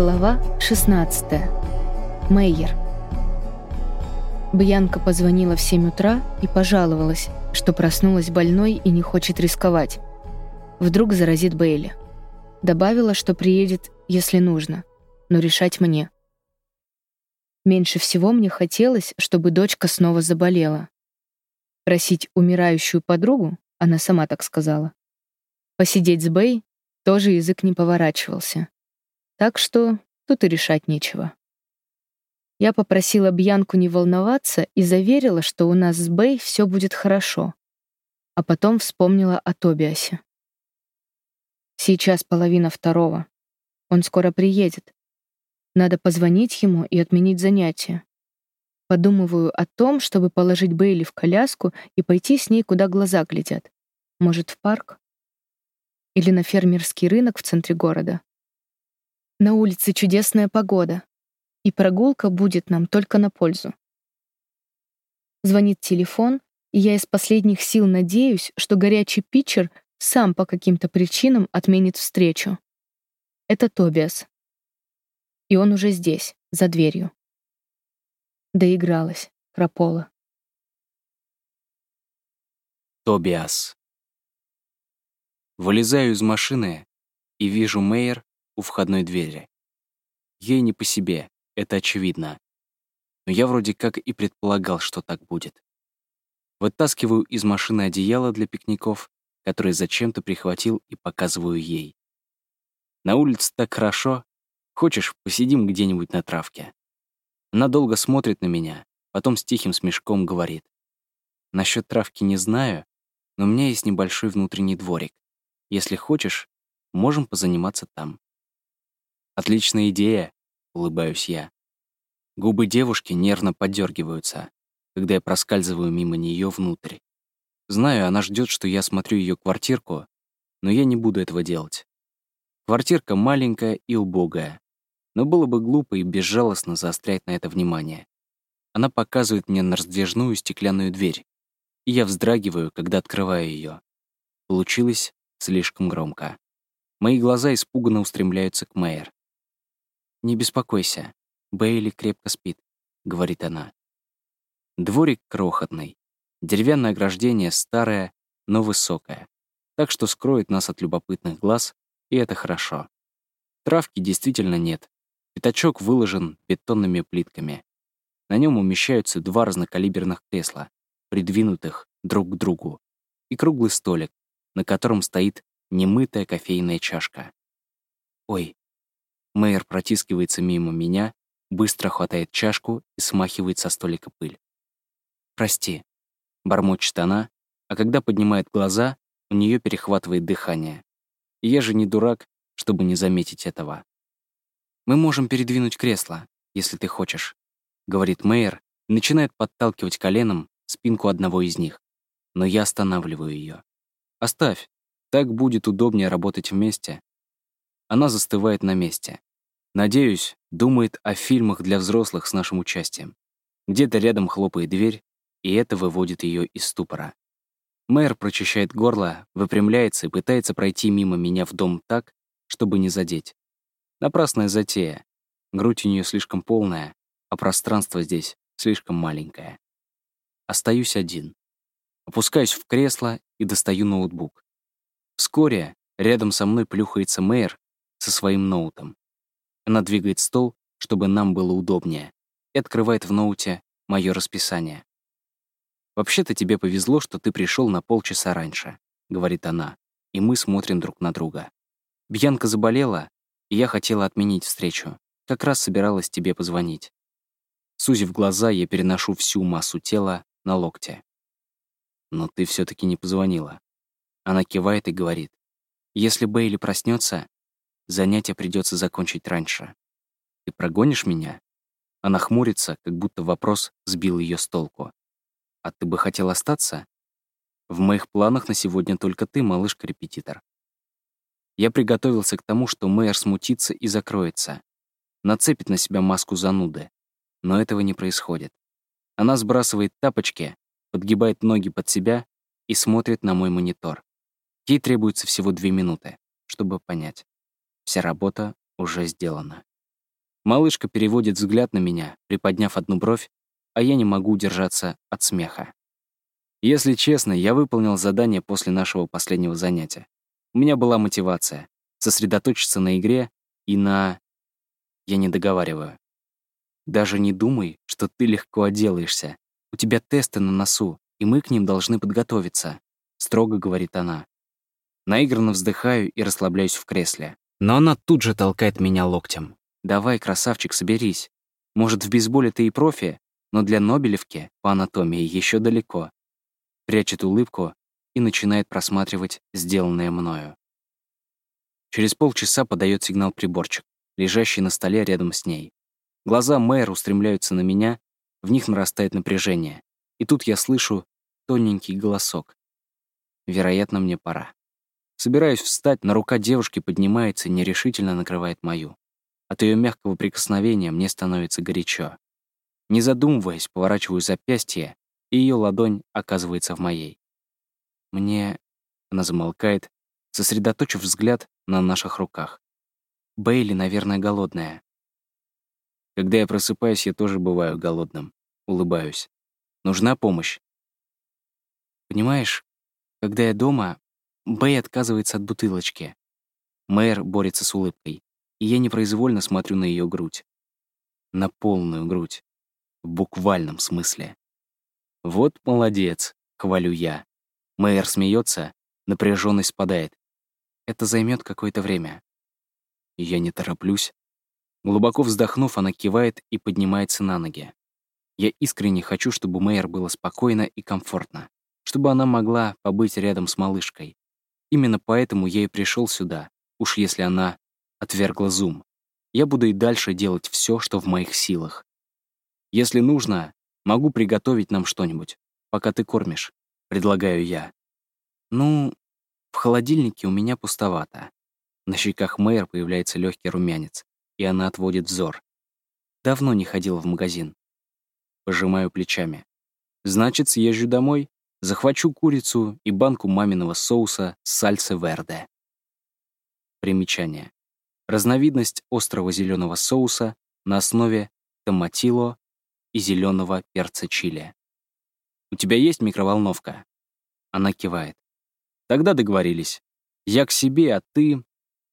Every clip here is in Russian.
Глава 16. Мейер. Бьянка позвонила в 7 утра и пожаловалась, что проснулась больной и не хочет рисковать. Вдруг заразит Бейли. Добавила, что приедет, если нужно, но решать мне. Меньше всего мне хотелось, чтобы дочка снова заболела. Просить умирающую подругу, она сама так сказала. Посидеть с Бэй тоже язык не поворачивался. Так что тут и решать нечего. Я попросила Бьянку не волноваться и заверила, что у нас с Бэй все будет хорошо. А потом вспомнила о Тобиасе. Сейчас половина второго. Он скоро приедет. Надо позвонить ему и отменить занятия. Подумываю о том, чтобы положить Бейли в коляску и пойти с ней, куда глаза глядят. Может, в парк? Или на фермерский рынок в центре города. На улице чудесная погода, и прогулка будет нам только на пользу. Звонит телефон, и я из последних сил надеюсь, что горячий питчер сам по каким-то причинам отменит встречу. Это Тобиас. И он уже здесь, за дверью. Доигралась, Крапола. Тобиас. Вылезаю из машины и вижу Мейер у входной двери. Ей не по себе, это очевидно. Но я вроде как и предполагал, что так будет. Вытаскиваю из машины одеяло для пикников, которое зачем-то прихватил и показываю ей. На улице так хорошо. Хочешь, посидим где-нибудь на травке? Она долго смотрит на меня, потом с тихим смешком говорит. Насчет травки не знаю, но у меня есть небольшой внутренний дворик. Если хочешь, можем позаниматься там. «Отличная идея», — улыбаюсь я. Губы девушки нервно подергиваются, когда я проскальзываю мимо нее внутрь. Знаю, она ждет, что я смотрю ее квартирку, но я не буду этого делать. Квартирка маленькая и убогая, но было бы глупо и безжалостно заострять на это внимание. Она показывает мне на раздвижную стеклянную дверь, и я вздрагиваю, когда открываю ее. Получилось слишком громко. Мои глаза испуганно устремляются к Мэйр. «Не беспокойся, Бейли крепко спит», — говорит она. Дворик крохотный. Деревянное ограждение старое, но высокое. Так что скроет нас от любопытных глаз, и это хорошо. Травки действительно нет. Пятачок выложен бетонными плитками. На нем умещаются два разнокалиберных кресла, придвинутых друг к другу, и круглый столик, на котором стоит немытая кофейная чашка. Ой, Мэйр протискивается мимо меня, быстро хватает чашку и смахивает со столика пыль. «Прости», — бормочет она, а когда поднимает глаза, у нее перехватывает дыхание. Я же не дурак, чтобы не заметить этого. «Мы можем передвинуть кресло, если ты хочешь», — говорит Мэйр и начинает подталкивать коленом спинку одного из них. Но я останавливаю ее. «Оставь, так будет удобнее работать вместе». Она застывает на месте. Надеюсь, думает о фильмах для взрослых с нашим участием. Где-то рядом хлопает дверь, и это выводит ее из ступора. Мэр прочищает горло, выпрямляется и пытается пройти мимо меня в дом так, чтобы не задеть. Напрасная затея. Грудь у нее слишком полная, а пространство здесь слишком маленькое. Остаюсь один. Опускаюсь в кресло и достаю ноутбук. Вскоре рядом со мной плюхается мэр со своим ноутом. Она двигает стол, чтобы нам было удобнее, и открывает в ноуте мое расписание. «Вообще-то тебе повезло, что ты пришел на полчаса раньше», — говорит она, и мы смотрим друг на друга. «Бьянка заболела, и я хотела отменить встречу. Как раз собиралась тебе позвонить». Сузив глаза, я переношу всю массу тела на локте. «Но ты все таки не позвонила». Она кивает и говорит. «Если Бейли проснется, Занятие придется закончить раньше. Ты прогонишь меня? Она хмурится, как будто вопрос сбил ее с толку. А ты бы хотел остаться? В моих планах на сегодня только ты, малышка-репетитор. Я приготовился к тому, что мэр смутится и закроется. Нацепит на себя маску зануды. Но этого не происходит. Она сбрасывает тапочки, подгибает ноги под себя и смотрит на мой монитор. Ей требуется всего две минуты, чтобы понять. Вся работа уже сделана. Малышка переводит взгляд на меня, приподняв одну бровь, а я не могу удержаться от смеха. Если честно, я выполнил задание после нашего последнего занятия. У меня была мотивация — сосредоточиться на игре и на... Я не договариваю. Даже не думай, что ты легко отделаешься. У тебя тесты на носу, и мы к ним должны подготовиться», — строго говорит она. Наигранно вздыхаю и расслабляюсь в кресле. Но она тут же толкает меня локтем. «Давай, красавчик, соберись. Может, в бейсболе ты и профи, но для Нобелевки по анатомии еще далеко». Прячет улыбку и начинает просматривать сделанное мною. Через полчаса подает сигнал приборчик, лежащий на столе рядом с ней. Глаза мэра устремляются на меня, в них нарастает напряжение. И тут я слышу тоненький голосок. Вероятно, мне пора. Собираюсь встать, но рука девушки поднимается и нерешительно накрывает мою. От ее мягкого прикосновения мне становится горячо. Не задумываясь, поворачиваю запястье, и ее ладонь оказывается в моей. Мне... Она замолкает, сосредоточив взгляд на наших руках. Бейли, наверное, голодная. Когда я просыпаюсь, я тоже бываю голодным. Улыбаюсь. Нужна помощь? Понимаешь, когда я дома, Бэй отказывается от бутылочки. Мэр борется с улыбкой, и я непроизвольно смотрю на ее грудь. На полную грудь. В буквальном смысле. «Вот молодец», — хвалю я. Мэр смеется, напряженность спадает. Это займет какое-то время. Я не тороплюсь. Глубоко вздохнув, она кивает и поднимается на ноги. Я искренне хочу, чтобы Мэйр было спокойно и комфортно, чтобы она могла побыть рядом с малышкой. Именно поэтому я и пришел сюда, уж если она отвергла зум. Я буду и дальше делать все, что в моих силах. Если нужно, могу приготовить нам что-нибудь, пока ты кормишь, предлагаю я. Ну, в холодильнике у меня пустовато. На щеках Мэйр появляется легкий румянец, и она отводит взор. Давно не ходила в магазин. Пожимаю плечами. Значит, съезжу домой, Захвачу курицу и банку маминого соуса сальсы верде. Примечание. Разновидность острого зеленого соуса на основе томатило и зеленого перца чили. «У тебя есть микроволновка?» Она кивает. «Тогда договорились. Я к себе, а ты...»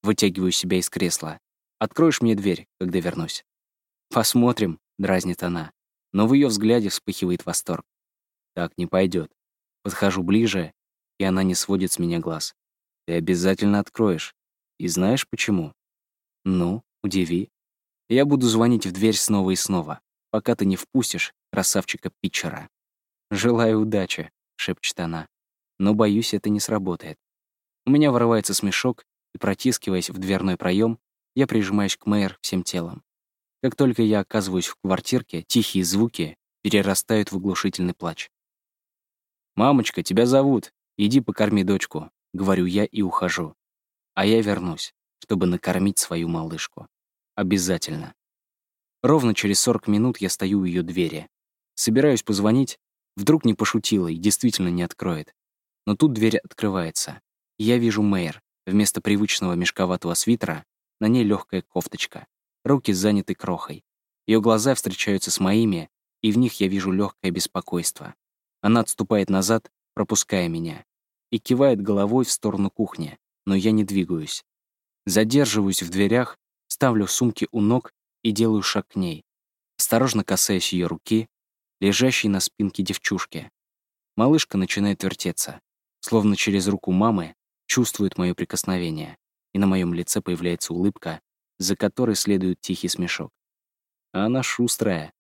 Вытягиваю себя из кресла. «Откроешь мне дверь, когда вернусь?» «Посмотрим», — дразнит она. Но в ее взгляде вспыхивает восторг. «Так не пойдет. Подхожу ближе, и она не сводит с меня глаз. Ты обязательно откроешь. И знаешь почему? Ну, удиви. Я буду звонить в дверь снова и снова, пока ты не впустишь красавчика Питчера. «Желаю удачи», — шепчет она. Но, боюсь, это не сработает. У меня вырывается смешок, и, протискиваясь в дверной проем, я прижимаюсь к Мэйр всем телом. Как только я оказываюсь в квартирке, тихие звуки перерастают в оглушительный плач. «Мамочка, тебя зовут. Иди покорми дочку», — говорю я и ухожу. А я вернусь, чтобы накормить свою малышку. Обязательно. Ровно через 40 минут я стою у ее двери. Собираюсь позвонить, вдруг не пошутила и действительно не откроет. Но тут дверь открывается. И я вижу Мэйр. Вместо привычного мешковатого свитера на ней легкая кофточка. Руки заняты крохой. Ее глаза встречаются с моими, и в них я вижу легкое беспокойство. Она отступает назад, пропуская меня, и кивает головой в сторону кухни, но я не двигаюсь. Задерживаюсь в дверях, ставлю сумки у ног и делаю шаг к ней, осторожно касаясь ее руки, лежащей на спинке девчушки. Малышка начинает вертеться, словно через руку мамы чувствует мое прикосновение, и на моем лице появляется улыбка, за которой следует тихий смешок. А она шустрая.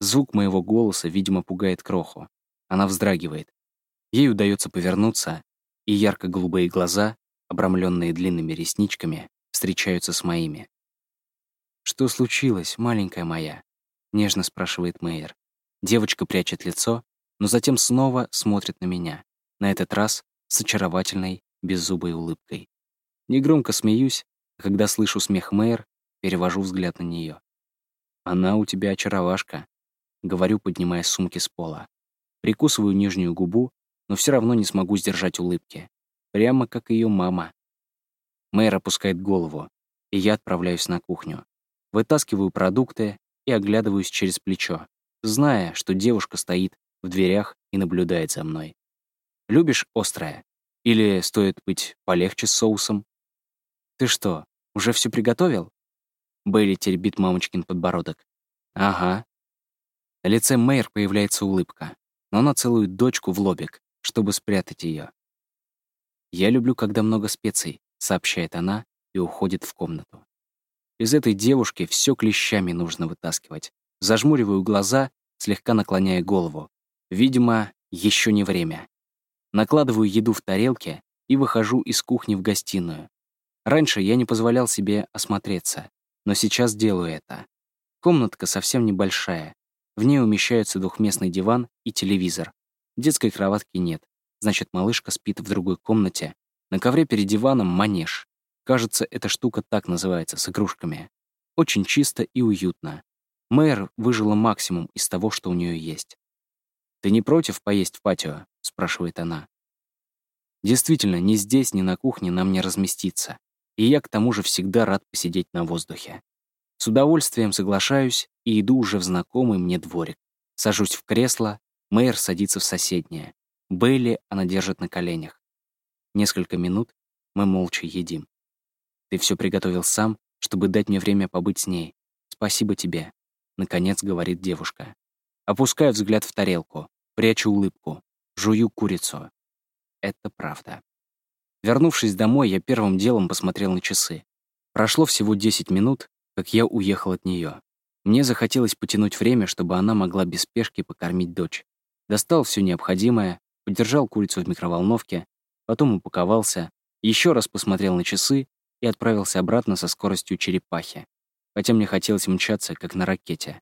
Звук моего голоса, видимо, пугает кроху. Она вздрагивает. Ей удается повернуться, и ярко-голубые глаза, обрамленные длинными ресничками, встречаются с моими. «Что случилось, маленькая моя?» — нежно спрашивает Мэйер. Девочка прячет лицо, но затем снова смотрит на меня, на этот раз с очаровательной, беззубой улыбкой. Негромко смеюсь, а когда слышу смех Мэйер, перевожу взгляд на нее. «Она у тебя очаровашка», — говорю, поднимая сумки с пола. Прикусываю нижнюю губу, но все равно не смогу сдержать улыбки. Прямо как ее мама. Мэр опускает голову, и я отправляюсь на кухню. вытаскиваю продукты и оглядываюсь через плечо, зная, что девушка стоит в дверях и наблюдает за мной. «Любишь острое? Или стоит быть полегче с соусом?» «Ты что, уже все приготовил?» Бейли теребит мамочкин подбородок. «Ага». На лице Мэйр появляется улыбка, но она целует дочку в лобик, чтобы спрятать ее. «Я люблю, когда много специй», — сообщает она и уходит в комнату. Из этой девушки все клещами нужно вытаскивать. Зажмуриваю глаза, слегка наклоняя голову. Видимо, еще не время. Накладываю еду в тарелки и выхожу из кухни в гостиную. Раньше я не позволял себе осмотреться, но сейчас делаю это. Комнатка совсем небольшая. В ней умещаются двухместный диван и телевизор. Детской кроватки нет, значит, малышка спит в другой комнате. На ковре перед диваном манеж. Кажется, эта штука так называется, с игрушками. Очень чисто и уютно. Мэр выжила максимум из того, что у нее есть. «Ты не против поесть в патио?» — спрашивает она. Действительно, ни здесь, ни на кухне нам не разместиться. И я к тому же всегда рад посидеть на воздухе. С удовольствием соглашаюсь и иду уже в знакомый мне дворик. Сажусь в кресло, Мэр садится в соседнее. Бейли она держит на коленях. Несколько минут мы молча едим. Ты все приготовил сам, чтобы дать мне время побыть с ней. Спасибо тебе», — наконец говорит девушка. Опускаю взгляд в тарелку, прячу улыбку, жую курицу. Это правда. Вернувшись домой, я первым делом посмотрел на часы. Прошло всего 10 минут, как я уехал от нее. Мне захотелось потянуть время, чтобы она могла без спешки покормить дочь. Достал все необходимое, подержал курицу в микроволновке, потом упаковался, еще раз посмотрел на часы и отправился обратно со скоростью черепахи, хотя мне хотелось мчаться, как на ракете.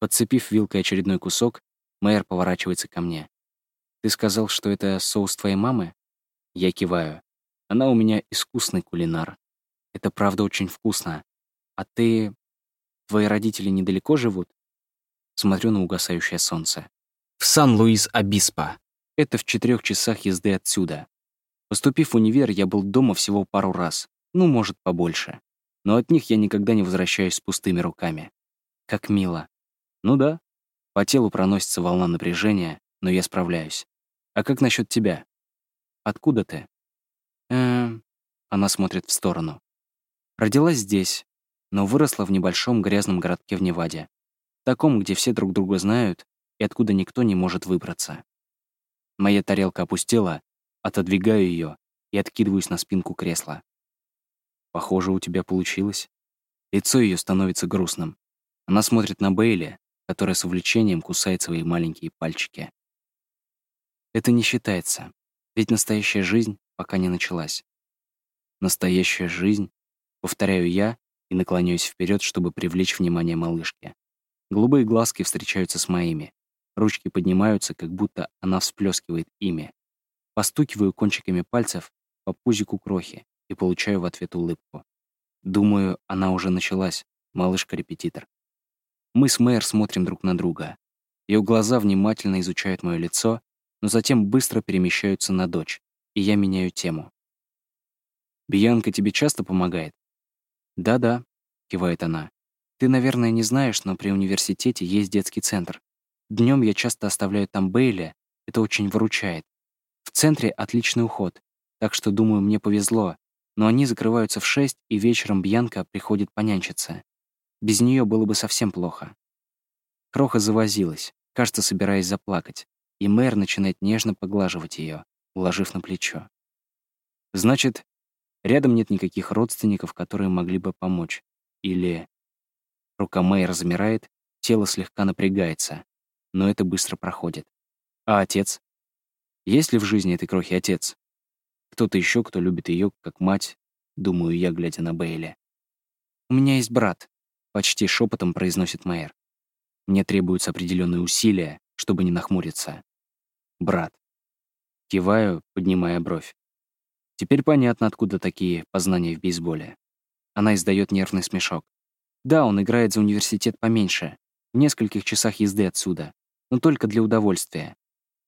Подцепив вилкой очередной кусок, Мэйр поворачивается ко мне. «Ты сказал, что это соус твоей мамы?» Я киваю. «Она у меня искусный кулинар. Это правда очень вкусно. А ты... Твои родители недалеко живут?» Смотрю на угасающее солнце. «В Сан-Луис-Обиспо. Это в четырех часах езды отсюда. Поступив в универ, я был дома всего пару раз ну, может, побольше. Но от них я никогда не возвращаюсь с пустыми руками. Как мило. Ну да, по телу проносится волна напряжения, но я справляюсь. А как насчет тебя? Откуда ты? Эм... Она смотрит в сторону. Родилась здесь, но выросла в небольшом грязном городке в Неваде. Таком, где все друг друга знают и откуда никто не может выбраться. Моя тарелка опустела, отодвигаю ее и откидываюсь на спинку кресла. Похоже, у тебя получилось. Лицо ее становится грустным. Она смотрит на Бейли, которая с увлечением кусает свои маленькие пальчики. Это не считается, ведь настоящая жизнь пока не началась. Настоящая жизнь, повторяю я и наклоняюсь вперед, чтобы привлечь внимание малышки. Голубые глазки встречаются с моими. Ручки поднимаются, как будто она всплескивает ими. Постукиваю кончиками пальцев по пузику крохи, и получаю в ответ улыбку. Думаю, она уже началась, малышка-репетитор. Мы с Мэйр смотрим друг на друга. Ее глаза внимательно изучают мое лицо, но затем быстро перемещаются на дочь, и я меняю тему. «Бьянка тебе часто помогает?» «Да-да», — кивает она. «Ты, наверное, не знаешь, но при университете есть детский центр. Днем я часто оставляю там Бейли, это очень выручает. В центре отличный уход, так что, думаю, мне повезло, но они закрываются в шесть, и вечером Бьянка приходит понянчиться. Без нее было бы совсем плохо. Кроха завозилась, кажется, собираясь заплакать, и мэр начинает нежно поглаживать ее, уложив на плечо. Значит, рядом нет никаких родственников, которые могли бы помочь. Или... Рука Мэйр замирает, тело слегка напрягается, но это быстро проходит. А отец? Есть ли в жизни этой крохи отец? Кто-то еще, кто любит ее как мать, думаю я, глядя на Бейли. «У меня есть брат», — почти шепотом произносит Майер. Мне требуются определенные усилия, чтобы не нахмуриться. Брат. Киваю, поднимая бровь. Теперь понятно, откуда такие познания в бейсболе. Она издает нервный смешок. Да, он играет за университет поменьше, в нескольких часах езды отсюда, но только для удовольствия.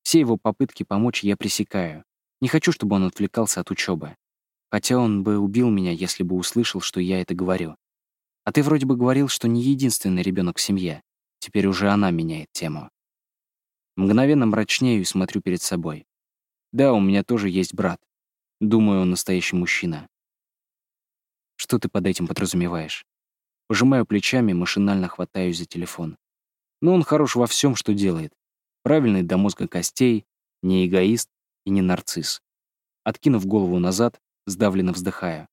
Все его попытки помочь я пресекаю, не хочу, чтобы он отвлекался от учебы. Хотя он бы убил меня, если бы услышал, что я это говорю. А ты вроде бы говорил, что не единственный ребенок в семье. Теперь уже она меняет тему. Мгновенно мрачнею и смотрю перед собой. Да, у меня тоже есть брат. Думаю, он настоящий мужчина. Что ты под этим подразумеваешь? Пожимаю плечами, машинально хватаюсь за телефон. Но он хорош во всем, что делает. Правильный до мозга костей, не эгоист и не нарцисс. Откинув голову назад, сдавленно вздыхаю.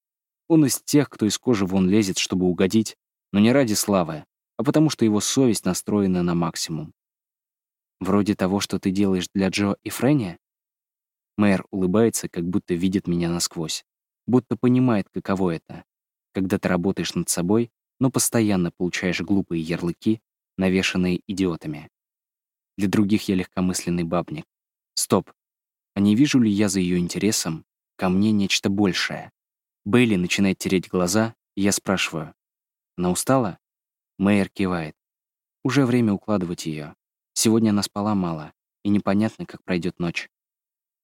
Он из тех, кто из кожи вон лезет, чтобы угодить, но не ради славы, а потому что его совесть настроена на максимум. Вроде того, что ты делаешь для Джо и Фрэнни? Мэр улыбается, как будто видит меня насквозь, будто понимает, каково это, когда ты работаешь над собой, но постоянно получаешь глупые ярлыки, навешанные идиотами. Для других я легкомысленный бабник. Стоп. А не вижу ли я за ее интересом ко мне нечто большее? Бейли начинает тереть глаза, и я спрашиваю. Она устала? Мэйер кивает. Уже время укладывать ее. Сегодня она спала мало, и непонятно, как пройдет ночь.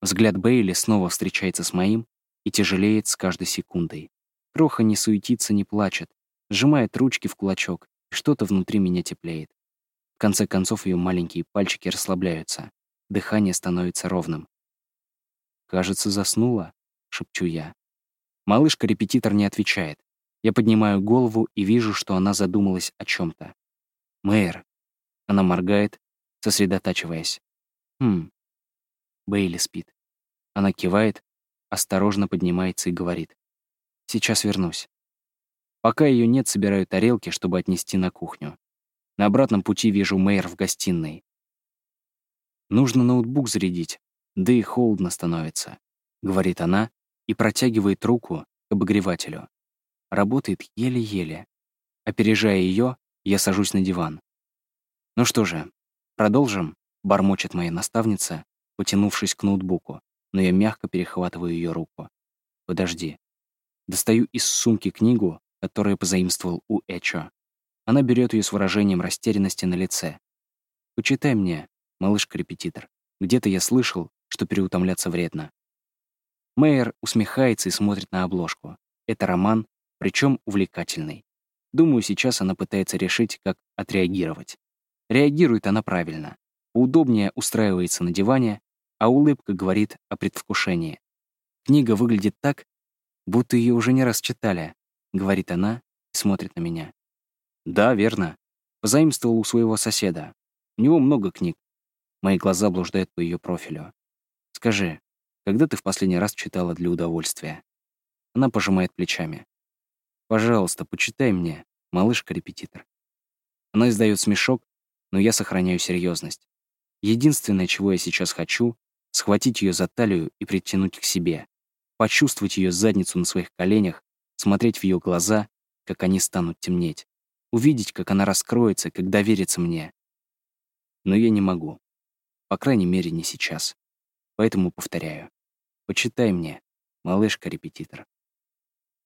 Взгляд Бейли снова встречается с моим и тяжелеет с каждой секундой. Кроха не суетится, не плачет, сжимает ручки в кулачок, и что-то внутри меня теплеет. В конце концов, ее маленькие пальчики расслабляются, дыхание становится ровным. «Кажется, заснула», — шепчу я. Малышка-репетитор не отвечает. Я поднимаю голову и вижу, что она задумалась о чем то «Мэйр». Она моргает, сосредотачиваясь. «Хм». Бейли спит. Она кивает, осторожно поднимается и говорит. «Сейчас вернусь». Пока ее нет, собираю тарелки, чтобы отнести на кухню. На обратном пути вижу Мэйр в гостиной. «Нужно ноутбук зарядить, да и холодно становится», — говорит она, и протягивает руку к обогревателю. Работает еле-еле. Опережая ее, я сажусь на диван. «Ну что же, продолжим?» — бормочет моя наставница, потянувшись к ноутбуку, но я мягко перехватываю ее руку. «Подожди». Достаю из сумки книгу, которую позаимствовал у Эчо. Она берет ее с выражением растерянности на лице. «Почитай мне, малышка-репетитор. Где-то я слышал, что переутомляться вредно. Мэйер усмехается и смотрит на обложку. Это роман, причем увлекательный. Думаю, сейчас она пытается решить, как отреагировать. Реагирует она правильно. Удобнее устраивается на диване, а улыбка говорит о предвкушении. Книга выглядит так, будто ее уже не раз читали, говорит она и смотрит на меня. Да, верно. Позаимствовал у своего соседа. У него много книг. Мои глаза блуждают по ее профилю. Скажи, когда ты в последний раз читала для удовольствия? Она пожимает плечами. Пожалуйста, почитай мне, малышка-репетитор. Она издает смешок, но я сохраняю серьезность. Единственное, чего я сейчас хочу, схватить ее за талию и притянуть к себе, почувствовать ее задницу на своих коленях, смотреть в ее глаза, как они станут темнеть, увидеть, как она раскроется, как доверится мне. Но я не могу. По крайней мере, не сейчас. Поэтому повторяю. Почитай мне, малышка-репетитор.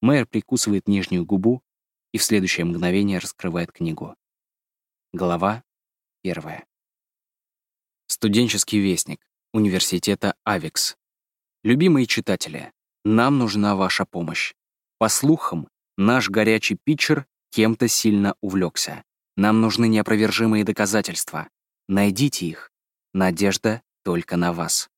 Мэр прикусывает нижнюю губу и в следующее мгновение раскрывает книгу. Глава первая. Студенческий вестник Университета Авикс. Любимые читатели, нам нужна ваша помощь. По слухам, наш горячий питчер кем-то сильно увлекся. Нам нужны неопровержимые доказательства. Найдите их. Надежда только на вас.